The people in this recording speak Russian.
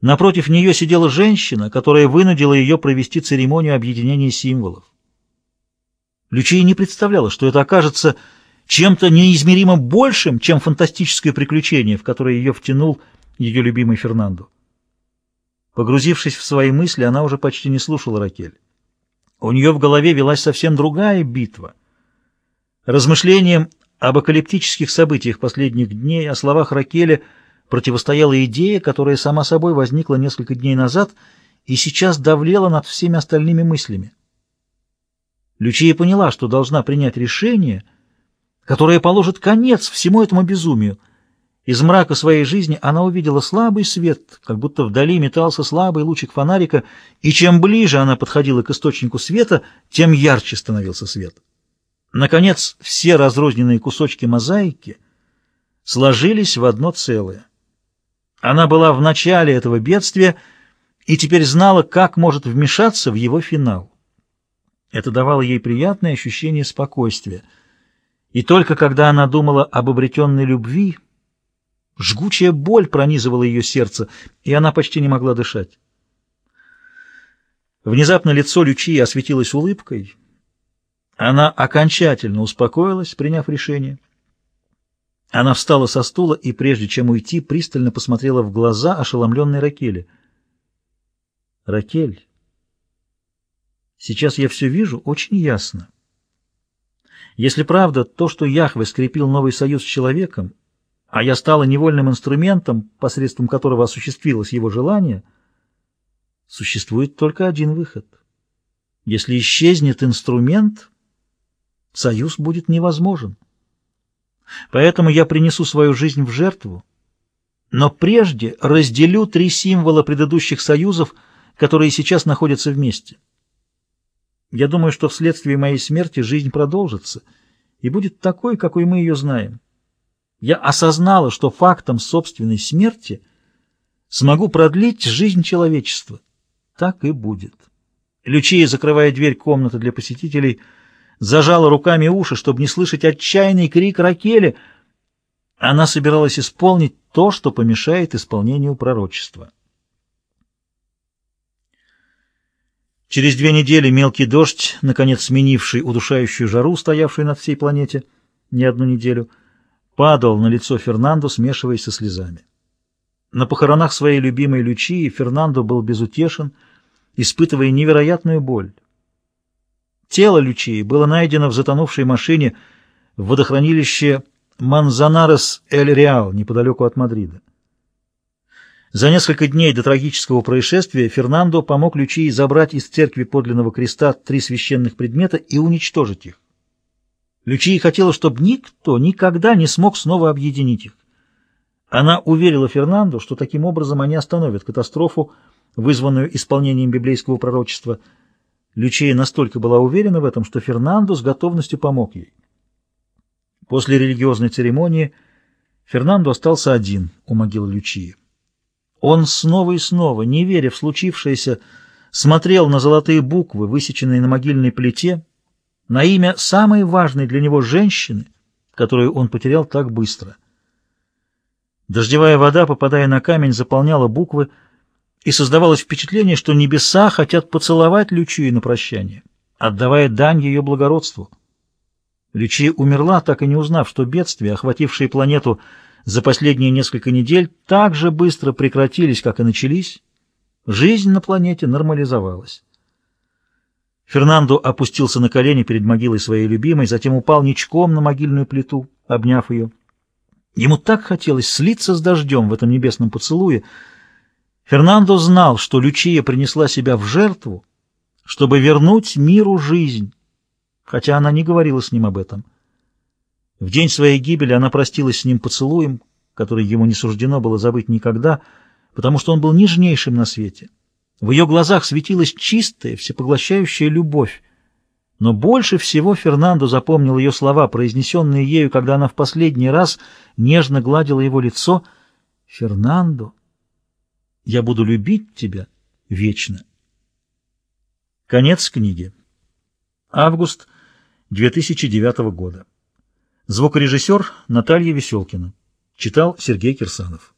Напротив нее сидела женщина, которая вынудила ее провести церемонию объединения символов. Лючия не представляла, что это окажется чем-то неизмеримо большим, чем фантастическое приключение, в которое ее втянул ее любимый Фернандо. Погрузившись в свои мысли, она уже почти не слушала Ракель. У нее в голове велась совсем другая битва. Размышлением об апокалиптических событиях последних дней, о словах Ракеля противостояла идея, которая сама собой возникла несколько дней назад и сейчас давлела над всеми остальными мыслями. Лючия поняла, что должна принять решение, которое положит конец всему этому безумию. Из мрака своей жизни она увидела слабый свет, как будто вдали метался слабый лучик фонарика, и чем ближе она подходила к источнику света, тем ярче становился свет. Наконец, все разрозненные кусочки мозаики сложились в одно целое. Она была в начале этого бедствия и теперь знала, как может вмешаться в его финал. Это давало ей приятное ощущение спокойствия. И только когда она думала об обретенной любви, жгучая боль пронизывала ее сердце, и она почти не могла дышать. Внезапно лицо Лючии осветилось улыбкой. Она окончательно успокоилась, приняв решение. Она встала со стула и, прежде чем уйти, пристально посмотрела в глаза ошеломленной Ракели. «Ракель, сейчас я все вижу очень ясно. Если правда то, что Яхве скрепил новый союз с человеком, а я стала невольным инструментом, посредством которого осуществилось его желание, существует только один выход. Если исчезнет инструмент, союз будет невозможен». Поэтому я принесу свою жизнь в жертву, но прежде разделю три символа предыдущих союзов, которые сейчас находятся вместе. Я думаю, что вследствие моей смерти жизнь продолжится и будет такой, какой мы ее знаем. Я осознала, что фактом собственной смерти смогу продлить жизнь человечества. Так и будет. Лючия, закрывая дверь комнаты для посетителей, — зажала руками уши, чтобы не слышать отчаянный крик Ракели. Она собиралась исполнить то, что помешает исполнению пророчества. Через две недели мелкий дождь, наконец сменивший удушающую жару, стоявшую над всей планете не одну неделю, падал на лицо Фернандо, смешиваясь со слезами. На похоронах своей любимой Лючии Фернандо был безутешен, испытывая невероятную боль. Тело Лючии было найдено в затонувшей машине в водохранилище Манзанарес-эль-Реал, неподалеку от Мадрида. За несколько дней до трагического происшествия Фернандо помог Лючии забрать из церкви подлинного креста три священных предмета и уничтожить их. Лючия хотела, чтобы никто никогда не смог снова объединить их. Она уверила Фернандо, что таким образом они остановят катастрофу, вызванную исполнением библейского пророчества – Лючия настолько была уверена в этом, что Фернандо с готовностью помог ей. После религиозной церемонии Фернандо остался один у могилы Лючии. Он снова и снова, не веря в случившееся, смотрел на золотые буквы, высеченные на могильной плите, на имя самой важной для него женщины, которую он потерял так быстро. Дождевая вода, попадая на камень, заполняла буквы, и создавалось впечатление, что небеса хотят поцеловать Лючию на прощание, отдавая дань ее благородству. Лючия умерла, так и не узнав, что бедствия, охватившие планету за последние несколько недель, так же быстро прекратились, как и начались. Жизнь на планете нормализовалась. Фернандо опустился на колени перед могилой своей любимой, затем упал ничком на могильную плиту, обняв ее. Ему так хотелось слиться с дождем в этом небесном поцелуе, Фернандо знал, что Лючия принесла себя в жертву, чтобы вернуть миру жизнь, хотя она не говорила с ним об этом. В день своей гибели она простилась с ним поцелуем, который ему не суждено было забыть никогда, потому что он был нежнейшим на свете. В ее глазах светилась чистая, всепоглощающая любовь. Но больше всего Фернандо запомнил ее слова, произнесенные ею, когда она в последний раз нежно гладила его лицо. «Фернандо!» Я буду любить тебя вечно. Конец книги. Август 2009 года. Звукорежиссер Наталья Веселкина. Читал Сергей Кирсанов.